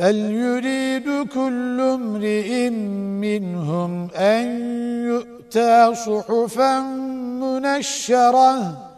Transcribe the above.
بل يريد كل امرئ منهم أن يؤتى صحفا منشرة